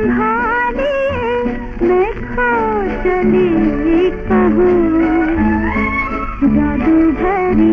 संभाले मैं खो चली कहूँ। जादू भरी